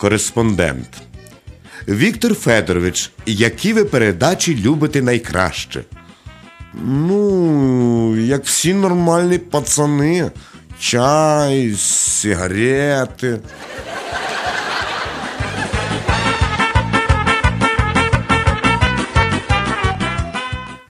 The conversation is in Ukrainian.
Кореспондент. Віктор Федорович, які ви передачі любите найкраще? Ну, як всі нормальні пацани. Чай, сигарети.